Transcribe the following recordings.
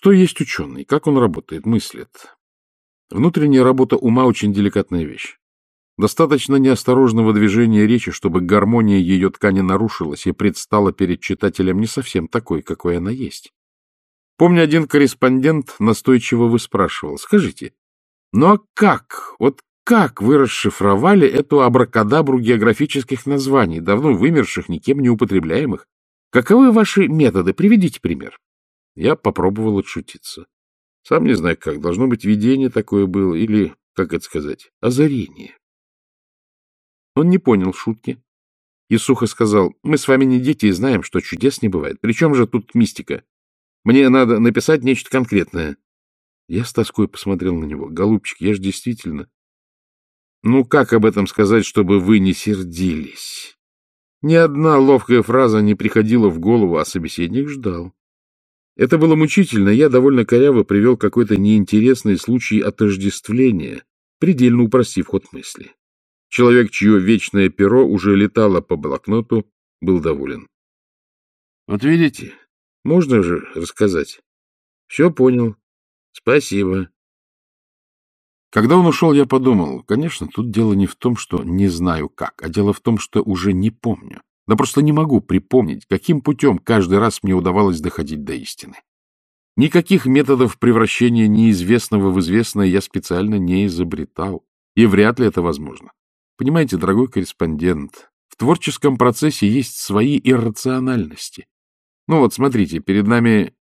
Что есть ученый? Как он работает, мыслит? Внутренняя работа ума очень деликатная вещь. Достаточно неосторожного движения речи, чтобы гармония ее ткани нарушилась и предстала перед читателем не совсем такой, какой она есть. Помню, один корреспондент настойчиво выспрашивал, скажите, ну а как, вот как вы расшифровали эту абракадабру географических названий, давно вымерших, никем не употребляемых? Каковы ваши методы? Приведите пример. Я попробовал отшутиться. Сам не знаю как, должно быть, видение такое было, или, как это сказать, озарение. Он не понял шутки и сухо сказал, мы с вами не дети и знаем, что чудес не бывает. Причем же тут мистика? Мне надо написать нечто конкретное. Я с тоской посмотрел на него. Голубчик, я же действительно... Ну, как об этом сказать, чтобы вы не сердились? Ни одна ловкая фраза не приходила в голову, а собеседник ждал. Это было мучительно, я довольно коряво привел какой-то неинтересный случай отождествления, предельно упростив ход мысли. Человек, чье вечное перо уже летало по блокноту, был доволен. — Вот видите, можно же рассказать. — Все понял. Спасибо. Когда он ушел, я подумал, конечно, тут дело не в том, что не знаю как, а дело в том, что уже не помню. Да просто не могу припомнить, каким путем каждый раз мне удавалось доходить до истины. Никаких методов превращения неизвестного в известное я специально не изобретал, и вряд ли это возможно. Понимаете, дорогой корреспондент, в творческом процессе есть свои иррациональности. Ну вот, смотрите, перед нами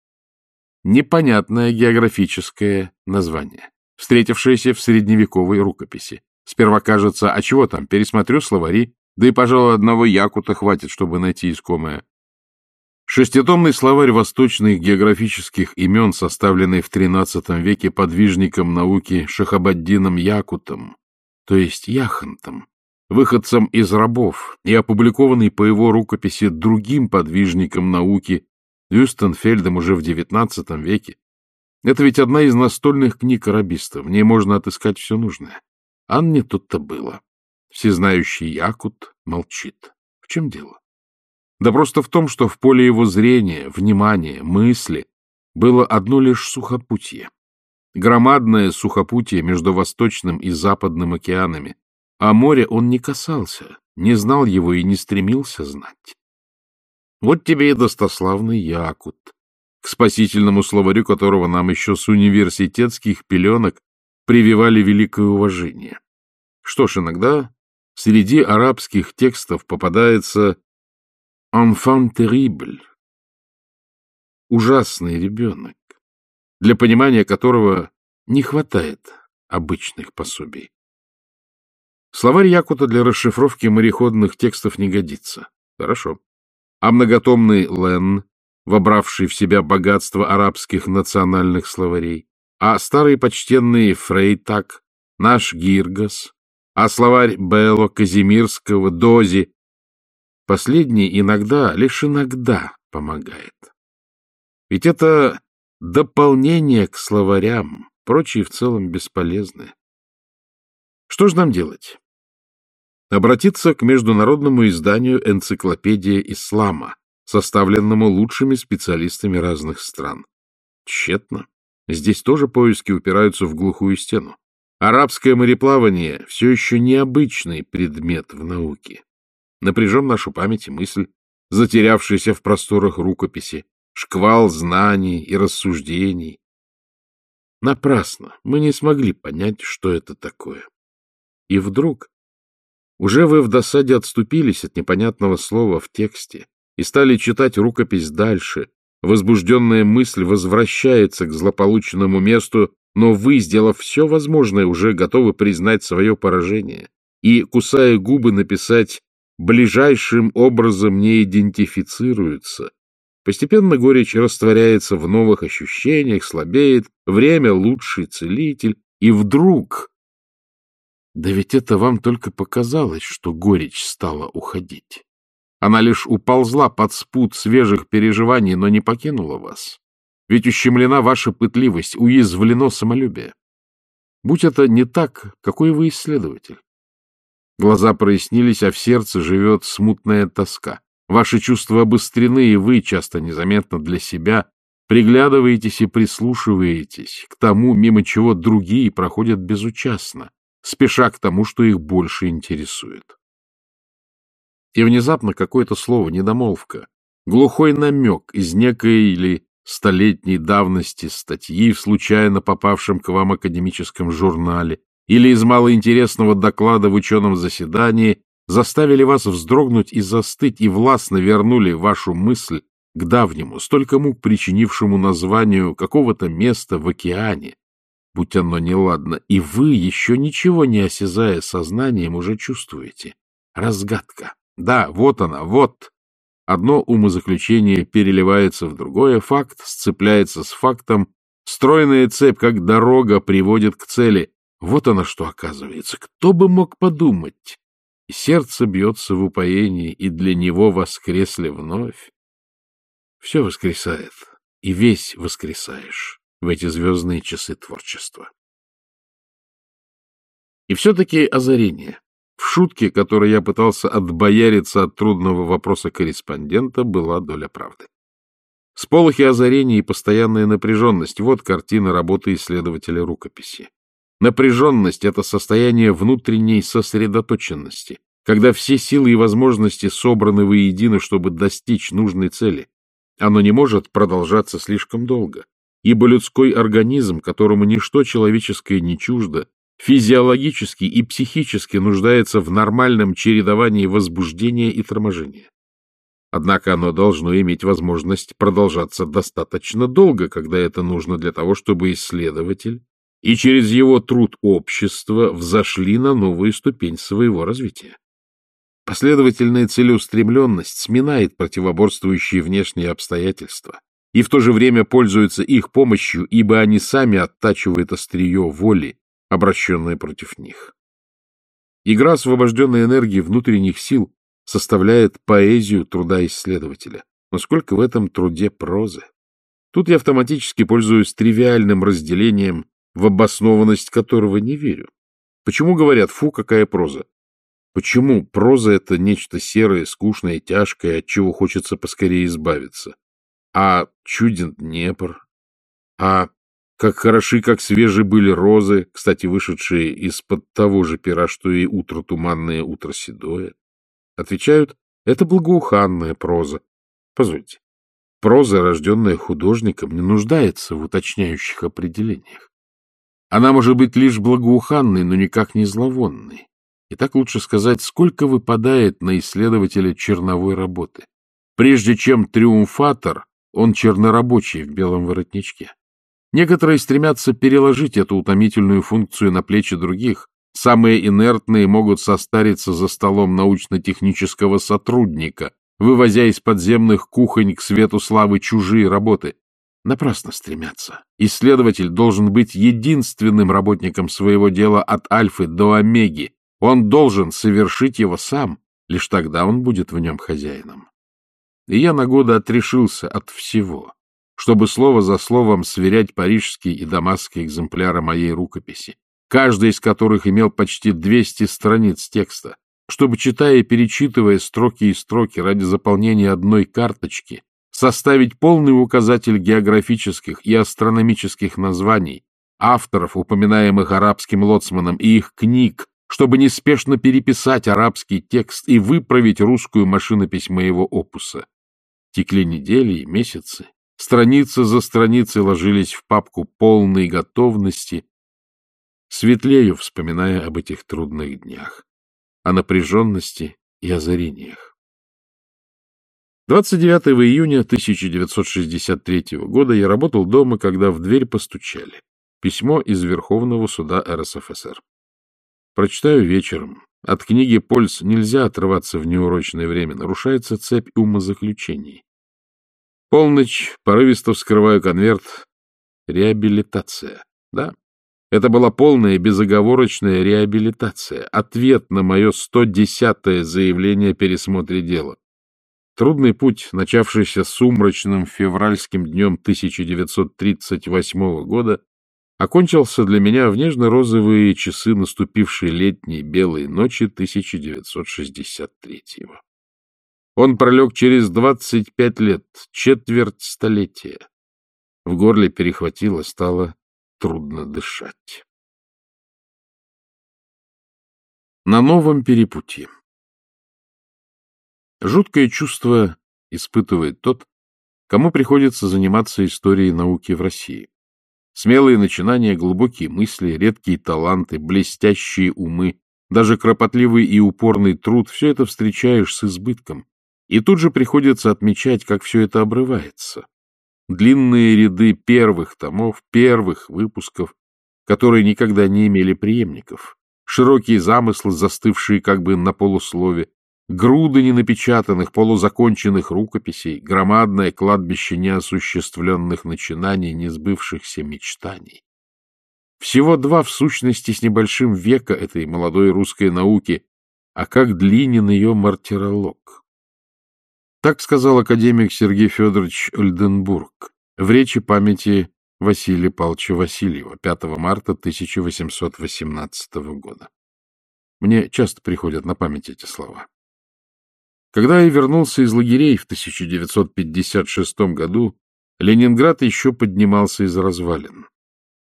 непонятное географическое название, встретившееся в средневековой рукописи. Сперва кажется, а чего там, пересмотрю словари, да и, пожалуй, одного якута хватит, чтобы найти искомое. Шеститомный словарь восточных географических имен, составленный в XIII веке подвижником науки Шахабаддином Якутом, то есть Яхонтом, выходцем из рабов, и опубликованный по его рукописи другим подвижником науки Вюстенфельдом уже в XIX веке. Это ведь одна из настольных книг арабистов, в ней можно отыскать все нужное. А не тут-то было. Всезнающий Якут молчит. В чем дело? Да просто в том, что в поле его зрения, внимания, мысли было одно лишь сухопутье. Громадное сухопутье между Восточным и Западным океанами. А море он не касался, не знал его и не стремился знать. Вот тебе и достославный Якут, к спасительному словарю которого нам еще с университетских пеленок прививали великое уважение. Что ж, иногда среди арабских текстов попадается «enfant terrible» — ужасный ребенок, для понимания которого не хватает обычных пособий. Словарь Якута для расшифровки мореходных текстов не годится. Хорошо. А многотомный Лен, вобравший в себя богатство арабских национальных словарей, а старый почтенный Фрейтак, наш Гиргас, а словарь Бело, Казимирского, Дози. Последний иногда, лишь иногда помогает. Ведь это дополнение к словарям, прочие в целом бесполезны. Что же нам делать? Обратиться к международному изданию «Энциклопедия ислама», составленному лучшими специалистами разных стран. Тщетно. Здесь тоже поиски упираются в глухую стену. Арабское мореплавание все еще необычный предмет в науке. Напряжем нашу память и мысль, затерявшаяся в просторах рукописи, шквал знаний и рассуждений. Напрасно мы не смогли понять, что это такое. И вдруг уже вы в досаде отступились от непонятного слова в тексте и стали читать рукопись дальше. Возбужденная мысль возвращается к злополученному месту но вы, сделав все возможное, уже готовы признать свое поражение и, кусая губы, написать «ближайшим образом не идентифицируются». Постепенно горечь растворяется в новых ощущениях, слабеет, время — лучший целитель, и вдруг... Да ведь это вам только показалось, что горечь стала уходить. Она лишь уползла под спут свежих переживаний, но не покинула вас. Ведь ущемлена ваша пытливость, уязвлено самолюбие. Будь это не так, какой вы исследователь? Глаза прояснились, а в сердце живет смутная тоска. Ваши чувства обострены, и вы, часто незаметно для себя, приглядываетесь и прислушиваетесь к тому, мимо чего другие проходят безучастно, спеша к тому, что их больше интересует. И внезапно какое-то слово, недомолвка, глухой намек из некой или столетней давности статьи в случайно попавшем к вам академическом журнале или из малоинтересного доклада в ученом заседании заставили вас вздрогнуть и застыть и властно вернули вашу мысль к давнему, столько мук причинившему названию какого-то места в океане, будь оно неладно, и вы, еще ничего не осязая сознанием, уже чувствуете. Разгадка. Да, вот она, вот. Одно умозаключение переливается в другое, факт сцепляется с фактом, стройная цепь, как дорога, приводит к цели. Вот она что оказывается. Кто бы мог подумать? И сердце бьется в упоении, и для него воскресли вновь. Все воскресает, и весь воскресаешь в эти звездные часы творчества. И все-таки озарение. В шутке, которой я пытался отбояриться от трудного вопроса корреспондента, была доля правды. Сполохи озарения и постоянная напряженность — вот картина работы исследователя рукописи. Напряженность — это состояние внутренней сосредоточенности, когда все силы и возможности собраны воедино, чтобы достичь нужной цели. Оно не может продолжаться слишком долго, ибо людской организм, которому ничто человеческое не чуждо, физиологически и психически нуждается в нормальном чередовании возбуждения и торможения. Однако оно должно иметь возможность продолжаться достаточно долго, когда это нужно для того, чтобы исследователь и через его труд общества взошли на новую ступень своего развития. Последовательная целеустремленность сминает противоборствующие внешние обстоятельства и в то же время пользуется их помощью, ибо они сами оттачивают острие воли, обращенное против них. Игра освобожденной энергии внутренних сил составляет поэзию труда исследователя. Но сколько в этом труде прозы? Тут я автоматически пользуюсь тривиальным разделением, в обоснованность которого не верю. Почему говорят «фу, какая проза»? Почему проза — это нечто серое, скучное, тяжкое, от чего хочется поскорее избавиться? А чуден Днепр? А как хороши, как свежи были розы, кстати, вышедшие из-под того же пера, что и утро туманное, утро седое. Отвечают, это благоуханная проза. Позвольте, проза, рожденная художником, не нуждается в уточняющих определениях. Она может быть лишь благоуханной, но никак не зловонной. И так лучше сказать, сколько выпадает на исследователя черновой работы. Прежде чем триумфатор, он чернорабочий в белом воротничке. Некоторые стремятся переложить эту утомительную функцию на плечи других. Самые инертные могут состариться за столом научно-технического сотрудника, вывозя из подземных кухонь к свету славы чужие работы. Напрасно стремятся. Исследователь должен быть единственным работником своего дела от альфы до омеги. Он должен совершить его сам, лишь тогда он будет в нем хозяином. И я на годы отрешился от всего чтобы слово за словом сверять парижские и дамасские экземпляры моей рукописи, каждый из которых имел почти 200 страниц текста, чтобы, читая и перечитывая строки и строки ради заполнения одной карточки, составить полный указатель географических и астрономических названий, авторов, упоминаемых арабским лоцманом, и их книг, чтобы неспешно переписать арабский текст и выправить русскую машинопись моего опуса. Текли недели и месяцы, Страницы за страницей ложились в папку полной готовности. Светлею, вспоминая об этих трудных днях, о напряженности и озарениях. 29 июня 1963 года я работал дома, когда в дверь постучали. Письмо из Верховного суда РСФСР. Прочитаю вечером. От книги «Польс» нельзя отрываться в неурочное время, нарушается цепь умозаключений. Полночь, порывисто вскрываю конверт. Реабилитация. Да, это была полная безоговорочная реабилитация, ответ на мое 110-е заявление о пересмотре дела. Трудный путь, начавшийся сумрачным февральским днем 1938 года, окончился для меня в нежно-розовые часы наступившей летней белой ночи 1963 -го. Он пролег через 25 лет, четверть столетия. В горле перехватило, стало трудно дышать. На новом перепутье. Жуткое чувство испытывает тот, кому приходится заниматься историей науки в России. Смелые начинания, глубокие мысли, редкие таланты, блестящие умы, даже кропотливый и упорный труд — все это встречаешь с избытком. И тут же приходится отмечать, как все это обрывается. Длинные ряды первых томов, первых выпусков, которые никогда не имели преемников. Широкие замыслы, застывшие как бы на полуслове, груды ненапечатанных, полузаконченных рукописей, громадное кладбище неосуществленных начинаний, несбывшихся мечтаний. Всего два, в сущности, с небольшим века этой молодой русской науки, а как длинен ее мартиролог. Так сказал академик Сергей Федорович Ольденбург в речи памяти Василия Павловича Васильева 5 марта 1818 года. Мне часто приходят на память эти слова. Когда я вернулся из лагерей в 1956 году, Ленинград еще поднимался из развалин.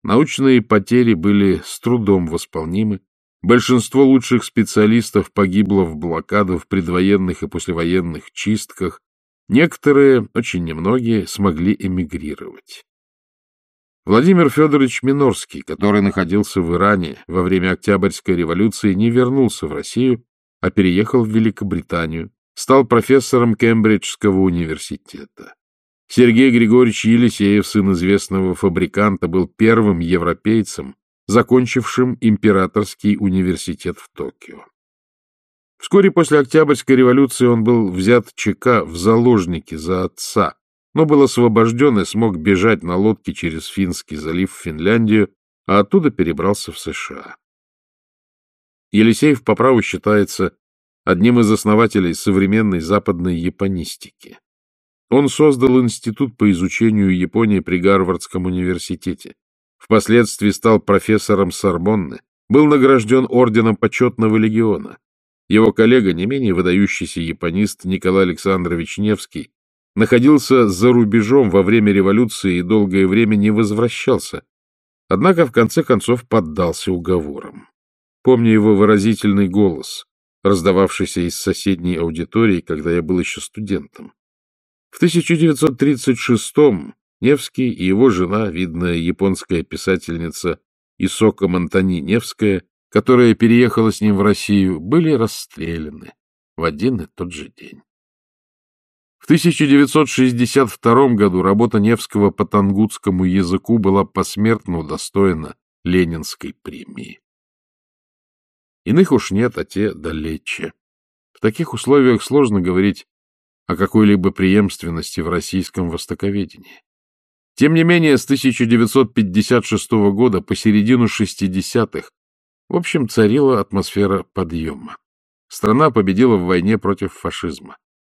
Научные потери были с трудом восполнимы. Большинство лучших специалистов погибло в блокаду, в предвоенных и послевоенных чистках. Некоторые, очень немногие, смогли эмигрировать. Владимир Федорович Минорский, который находился в Иране во время Октябрьской революции, не вернулся в Россию, а переехал в Великобританию, стал профессором Кембриджского университета. Сергей Григорьевич Елисеев, сын известного фабриканта, был первым европейцем, закончившим Императорский университет в Токио. Вскоре после Октябрьской революции он был взят ЧК в заложники за отца, но был освобожден и смог бежать на лодке через Финский залив в Финляндию, а оттуда перебрался в США. Елисеев по праву считается одним из основателей современной западной японистики. Он создал институт по изучению Японии при Гарвардском университете. Впоследствии стал профессором Сорбонны, был награжден орденом почетного легиона. Его коллега, не менее выдающийся японист Николай Александрович Невский, находился за рубежом во время революции и долгое время не возвращался, однако в конце концов поддался уговорам. Помню его выразительный голос, раздававшийся из соседней аудитории, когда я был еще студентом. В 1936-м Невский и его жена, видная японская писательница Исока Монтани Невская, которая переехала с ним в Россию, были расстреляны в один и тот же день. В 1962 году работа Невского по тангутскому языку была посмертно удостоена Ленинской премии. Иных уж нет, а те далече. В таких условиях сложно говорить о какой-либо преемственности в российском востоковедении. Тем не менее, с 1956 года по середину 60-х в общем царила атмосфера подъема. Страна победила в войне против фашизма.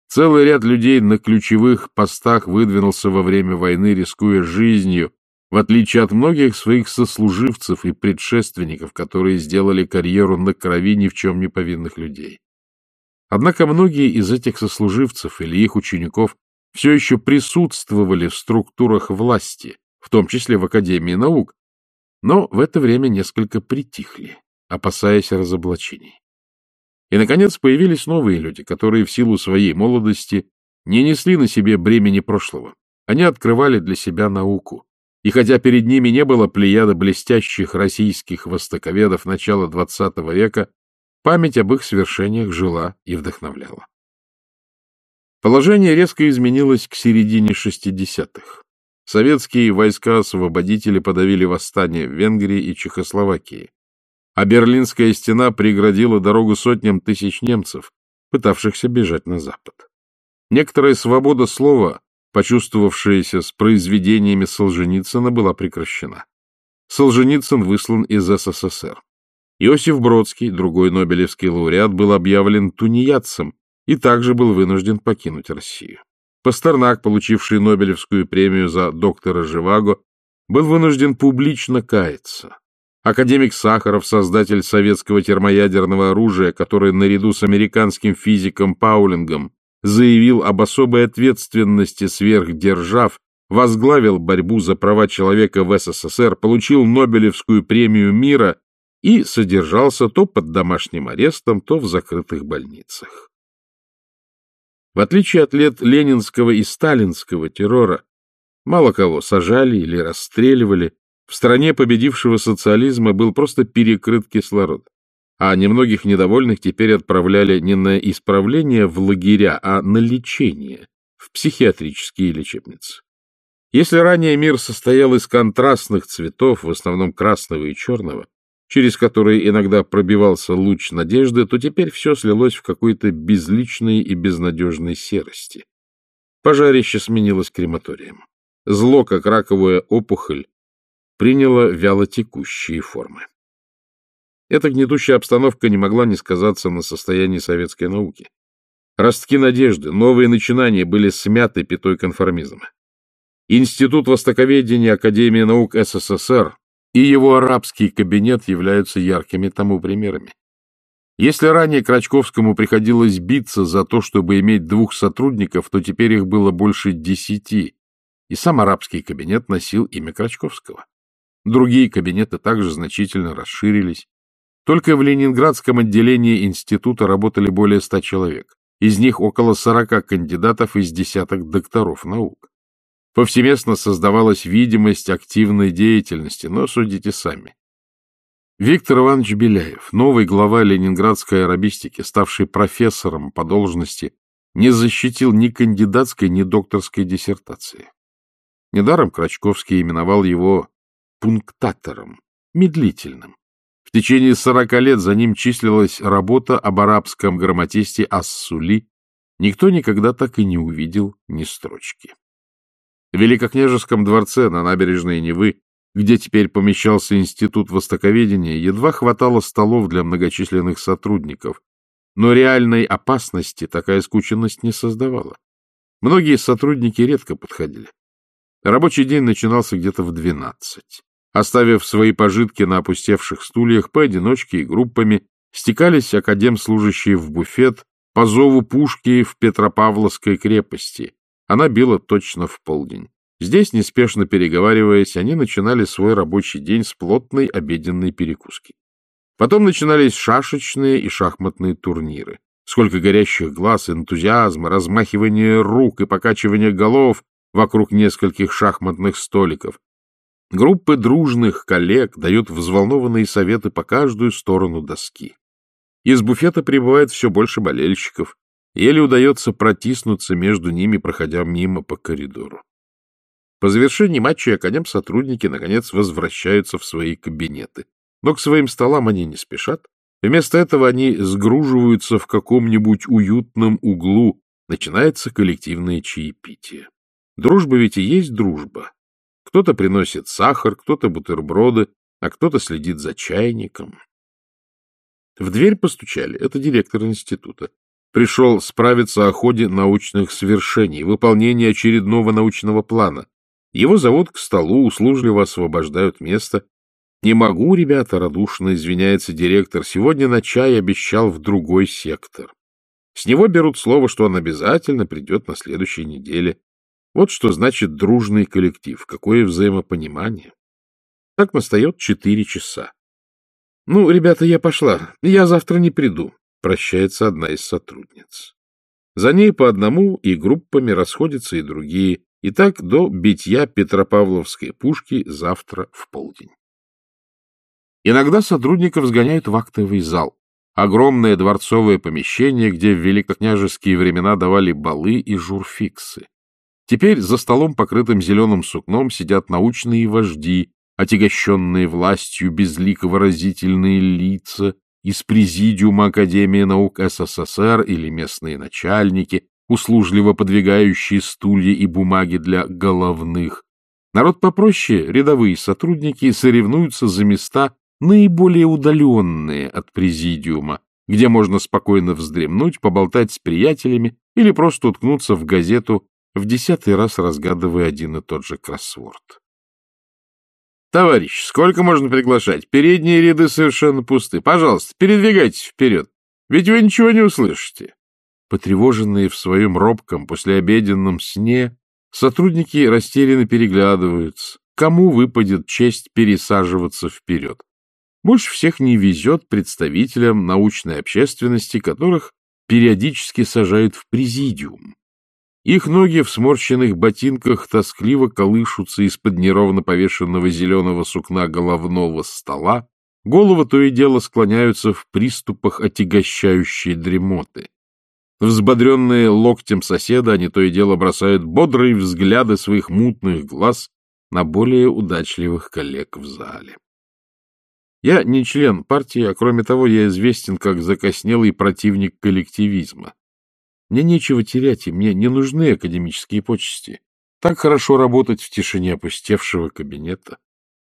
Целый ряд людей на ключевых постах выдвинулся во время войны, рискуя жизнью, в отличие от многих своих сослуживцев и предшественников, которые сделали карьеру на крови ни в чем не повинных людей. Однако многие из этих сослуживцев или их учеников все еще присутствовали в структурах власти, в том числе в Академии наук, но в это время несколько притихли, опасаясь разоблачений. И, наконец, появились новые люди, которые в силу своей молодости не несли на себе бремени прошлого. Они открывали для себя науку. И хотя перед ними не было плеяда блестящих российских востоковедов начала XX века, Память об их свершениях жила и вдохновляла. Положение резко изменилось к середине 60-х. Советские войска-освободители подавили восстание в Венгрии и Чехословакии, а Берлинская стена преградила дорогу сотням тысяч немцев, пытавшихся бежать на запад. Некоторая свобода слова, почувствовавшаяся с произведениями Солженицына, была прекращена. Солженицын выслан из СССР. Иосиф Бродский, другой нобелевский лауреат, был объявлен тунеядцем и также был вынужден покинуть Россию. Пастернак, получивший Нобелевскую премию за доктора Живаго, был вынужден публично каяться. Академик Сахаров, создатель советского термоядерного оружия, который наряду с американским физиком Паулингом заявил об особой ответственности сверхдержав возглавил борьбу за права человека в СССР, получил Нобелевскую премию мира и содержался то под домашним арестом, то в закрытых больницах. В отличие от лет ленинского и сталинского террора, мало кого сажали или расстреливали, в стране победившего социализма был просто перекрыт кислород, а немногих недовольных теперь отправляли не на исправление в лагеря, а на лечение в психиатрические лечебницы. Если ранее мир состоял из контрастных цветов, в основном красного и черного, через которые иногда пробивался луч надежды, то теперь все слилось в какой-то безличной и безнадежной серости. Пожарище сменилось крематорием. Зло, как раковая опухоль, приняло вялотекущие формы. Эта гнетущая обстановка не могла не сказаться на состоянии советской науки. Ростки надежды, новые начинания были смяты пятой конформизма. Институт востоковедения Академии наук СССР и его арабский кабинет являются яркими тому примерами. Если ранее Крачковскому приходилось биться за то, чтобы иметь двух сотрудников, то теперь их было больше десяти, и сам арабский кабинет носил имя Крачковского. Другие кабинеты также значительно расширились. Только в Ленинградском отделении института работали более ста человек. Из них около сорока кандидатов из десяток докторов наук. Повсеместно создавалась видимость активной деятельности, но судите сами. Виктор Иванович Беляев, новый глава ленинградской арабистики, ставший профессором по должности, не защитил ни кандидатской, ни докторской диссертации. Недаром Крачковский именовал его пунктатором, медлительным. В течение сорока лет за ним числилась работа об арабском грамматисте Ассули. Никто никогда так и не увидел ни строчки. В Великокняжеском дворце на набережной Невы, где теперь помещался Институт Востоковедения, едва хватало столов для многочисленных сотрудников, но реальной опасности такая скученность не создавала. Многие сотрудники редко подходили. Рабочий день начинался где-то в двенадцать. Оставив свои пожитки на опустевших стульях, поодиночке и группами стекались академслужащие в буфет по зову пушки в Петропавловской крепости, она била точно в полдень. Здесь, неспешно переговариваясь, они начинали свой рабочий день с плотной обеденной перекуски. Потом начинались шашечные и шахматные турниры. Сколько горящих глаз, энтузиазма, размахивания рук и покачивания голов вокруг нескольких шахматных столиков. Группы дружных коллег дают взволнованные советы по каждую сторону доски. Из буфета прибывает все больше болельщиков, Еле удается протиснуться между ними, проходя мимо по коридору. По завершении матча академ-сотрудники, наконец, возвращаются в свои кабинеты. Но к своим столам они не спешат. Вместо этого они сгруживаются в каком-нибудь уютном углу. Начинается коллективное чаепитие. Дружба ведь и есть дружба. Кто-то приносит сахар, кто-то бутерброды, а кто-то следит за чайником. В дверь постучали. Это директор института пришел справиться о ходе научных свершений, выполнении очередного научного плана. Его зовут к столу, услужливо освобождают место. «Не могу, ребята», — радушно извиняется директор, — «сегодня на чай обещал в другой сектор». С него берут слово, что он обязательно придет на следующей неделе. Вот что значит дружный коллектив, какое взаимопонимание. Так настает четыре часа. «Ну, ребята, я пошла. Я завтра не приду прощается одна из сотрудниц. За ней по одному и группами расходятся и другие, и так до битья Петропавловской пушки завтра в полдень. Иногда сотрудников сгоняют в актовый зал, огромное дворцовое помещение, где в великокняжеские времена давали балы и журфиксы. Теперь за столом, покрытым зеленым сукном, сидят научные вожди, отягощенные властью безлико-выразительные лица, из Президиума Академии наук СССР или местные начальники, услужливо подвигающие стулья и бумаги для головных. Народ попроще, рядовые сотрудники, соревнуются за места, наиболее удаленные от Президиума, где можно спокойно вздремнуть, поболтать с приятелями или просто уткнуться в газету, в десятый раз разгадывая один и тот же кроссворд. Товарищ, сколько можно приглашать? Передние ряды совершенно пусты. Пожалуйста, передвигайтесь вперед. Ведь вы ничего не услышите. Потревоженные в своем робком послеобеденном сне, Сотрудники растерянно переглядываются. Кому выпадет честь пересаживаться вперед? Больше всех не везет представителям научной общественности, которых периодически сажают в президиум. Их ноги в сморщенных ботинках тоскливо колышутся из-под неровно повешенного зеленого сукна головного стола, головы то и дело склоняются в приступах отягощающей дремоты. Взбодренные локтем соседа, они то и дело бросают бодрые взгляды своих мутных глаз на более удачливых коллег в зале. Я не член партии, а кроме того, я известен как закоснелый противник коллективизма. Мне нечего терять, и мне не нужны академические почести. Так хорошо работать в тишине опустевшего кабинета.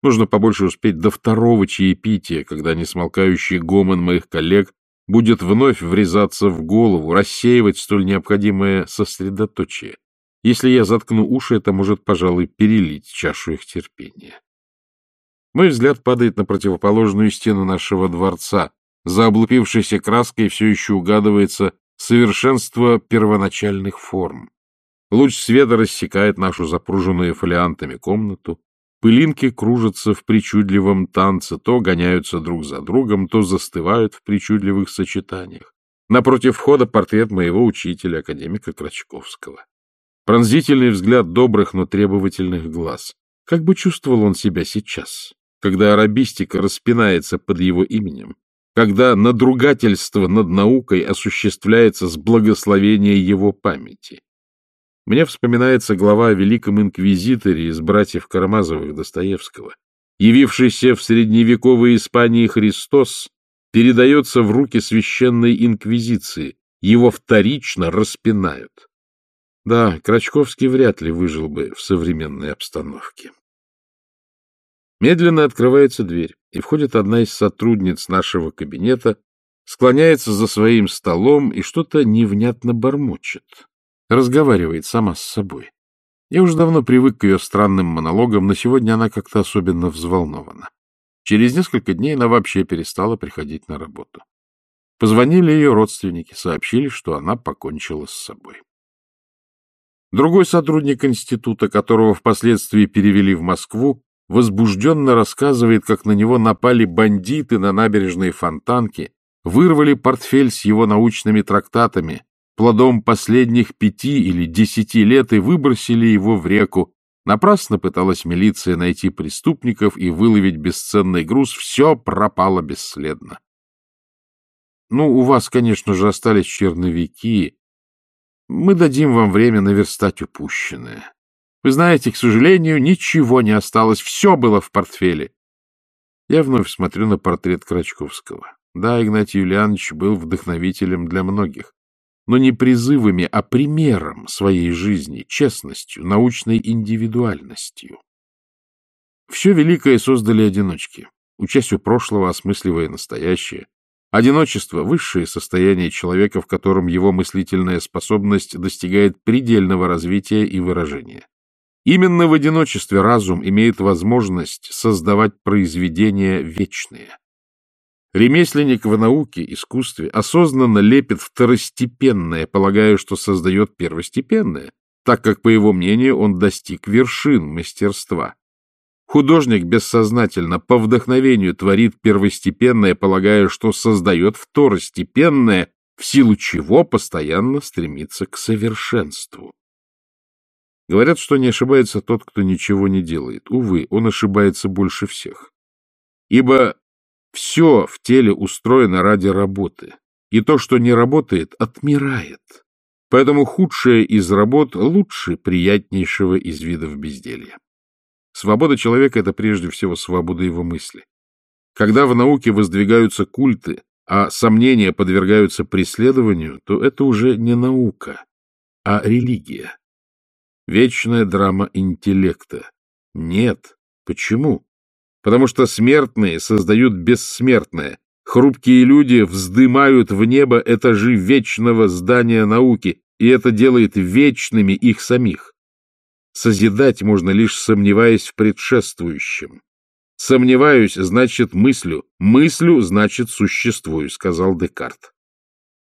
Нужно побольше успеть до второго чаепития, когда несмолкающий гомон моих коллег будет вновь врезаться в голову, рассеивать столь необходимое сосредоточие. Если я заткну уши, это может, пожалуй, перелить чашу их терпения. Мой взгляд падает на противоположную стену нашего дворца. За облупившейся краской все еще угадывается совершенство первоначальных форм. Луч света рассекает нашу запруженную фолиантами комнату. Пылинки кружатся в причудливом танце, то гоняются друг за другом, то застывают в причудливых сочетаниях. Напротив входа портрет моего учителя, академика Крачковского. Пронзительный взгляд добрых, но требовательных глаз. Как бы чувствовал он себя сейчас, когда арабистика распинается под его именем, когда надругательство над наукой осуществляется с благословения его памяти. Мне вспоминается глава о великом инквизиторе из братьев Карамазовых Достоевского. Явившийся в средневековой Испании Христос передается в руки священной инквизиции, его вторично распинают. Да, Крачковский вряд ли выжил бы в современной обстановке. Медленно открывается дверь, и входит одна из сотрудниц нашего кабинета, склоняется за своим столом и что-то невнятно бормочет, разговаривает сама с собой. Я уже давно привык к ее странным монологам, но сегодня она как-то особенно взволнована. Через несколько дней она вообще перестала приходить на работу. Позвонили ее родственники, сообщили, что она покончила с собой. Другой сотрудник института, которого впоследствии перевели в Москву, возбужденно рассказывает, как на него напали бандиты на набережной Фонтанки, вырвали портфель с его научными трактатами, плодом последних пяти или десяти лет и выбросили его в реку. Напрасно пыталась милиция найти преступников и выловить бесценный груз, все пропало бесследно. Ну, у вас, конечно же, остались черновики. Мы дадим вам время наверстать упущенное. Вы знаете, к сожалению, ничего не осталось, все было в портфеле. Я вновь смотрю на портрет Крачковского. Да, Игнатий Юлианович был вдохновителем для многих, но не призывами, а примером своей жизни, честностью, научной индивидуальностью. Все великое создали одиночки, учась у прошлого, осмысливая настоящее. Одиночество — высшее состояние человека, в котором его мыслительная способность достигает предельного развития и выражения. Именно в одиночестве разум имеет возможность создавать произведения вечные. Ремесленник в науке, искусстве осознанно лепит второстепенное, полагая, что создает первостепенное, так как, по его мнению, он достиг вершин мастерства. Художник бессознательно по вдохновению творит первостепенное, полагая, что создает второстепенное, в силу чего постоянно стремится к совершенству. Говорят, что не ошибается тот, кто ничего не делает. Увы, он ошибается больше всех. Ибо все в теле устроено ради работы, и то, что не работает, отмирает. Поэтому худшая из работ лучше приятнейшего из видов безделья. Свобода человека — это прежде всего свобода его мысли. Когда в науке воздвигаются культы, а сомнения подвергаются преследованию, то это уже не наука, а религия. Вечная драма интеллекта. Нет. Почему? Потому что смертные создают бессмертное. Хрупкие люди вздымают в небо этажи вечного здания науки, и это делает вечными их самих. Созидать можно лишь сомневаясь в предшествующем. Сомневаюсь, значит, мыслю. Мыслю, значит, существую, сказал Декарт.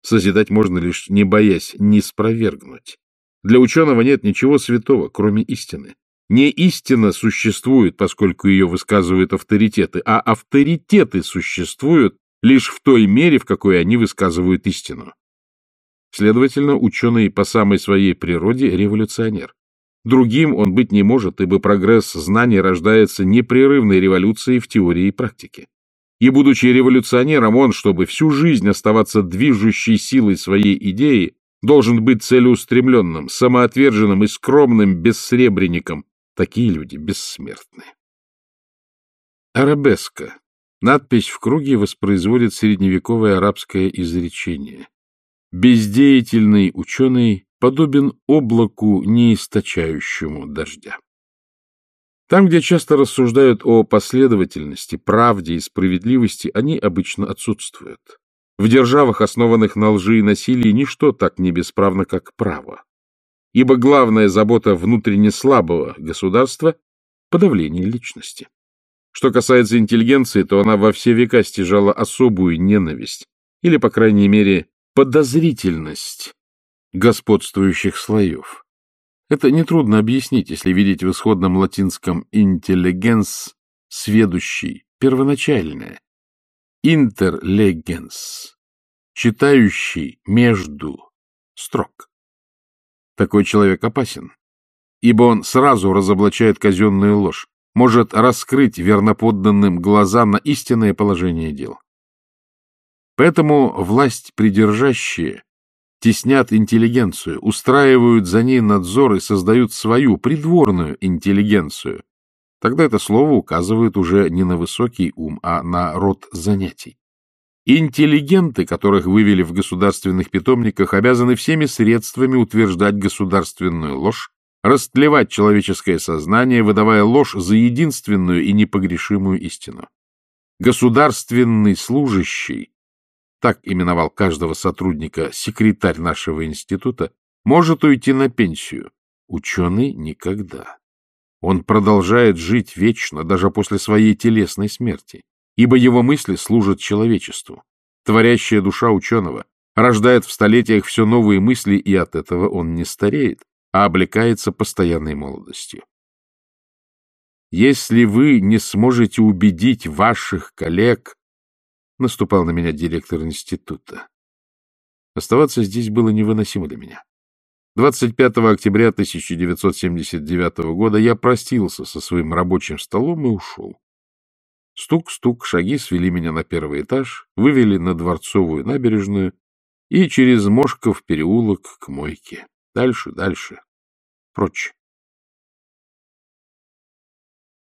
Созидать можно лишь не боясь не спровергнуть. Для ученого нет ничего святого, кроме истины. Не истина существует, поскольку ее высказывают авторитеты, а авторитеты существуют лишь в той мере, в какой они высказывают истину. Следовательно, ученый по самой своей природе революционер. Другим он быть не может, ибо прогресс знаний рождается непрерывной революцией в теории и практике. И, будучи революционером, он, чтобы всю жизнь оставаться движущей силой своей идеи, должен быть целеустремленным, самоотверженным и скромным бессребренником. Такие люди бессмертны. Арабеска. Надпись в круге воспроизводит средневековое арабское изречение. Бездеятельный ученый подобен облаку, не источающему дождя. Там, где часто рассуждают о последовательности, правде и справедливости, они обычно отсутствуют. В державах, основанных на лжи и насилии, ничто так не бесправно, как право. Ибо главная забота внутренне слабого государства — подавление личности. Что касается интеллигенции, то она во все века стяжала особую ненависть, или, по крайней мере, подозрительность господствующих слоев. Это нетрудно объяснить, если видеть в исходном латинском «intelligens» — сведущий, первоначальное, «interlegens» — читающий между строк. Такой человек опасен, ибо он сразу разоблачает казенную ложь, может раскрыть верноподданным глаза на истинное положение дел. Поэтому власть придержащие теснят интеллигенцию, устраивают за ней надзор и создают свою придворную интеллигенцию. Тогда это слово указывает уже не на высокий ум, а на род занятий. Интеллигенты, которых вывели в государственных питомниках, обязаны всеми средствами утверждать государственную ложь, растлевать человеческое сознание, выдавая ложь за единственную и непогрешимую истину. Государственный служащий так именовал каждого сотрудника секретарь нашего института, может уйти на пенсию. Ученый никогда. Он продолжает жить вечно, даже после своей телесной смерти, ибо его мысли служат человечеству. Творящая душа ученого рождает в столетиях все новые мысли, и от этого он не стареет, а облекается постоянной молодостью. Если вы не сможете убедить ваших коллег Наступал на меня директор института. Оставаться здесь было невыносимо для меня. 25 октября 1979 года я простился со своим рабочим столом и ушел. Стук-стук, шаги свели меня на первый этаж, вывели на Дворцовую набережную и через Мошков переулок к мойке. Дальше, дальше, прочь.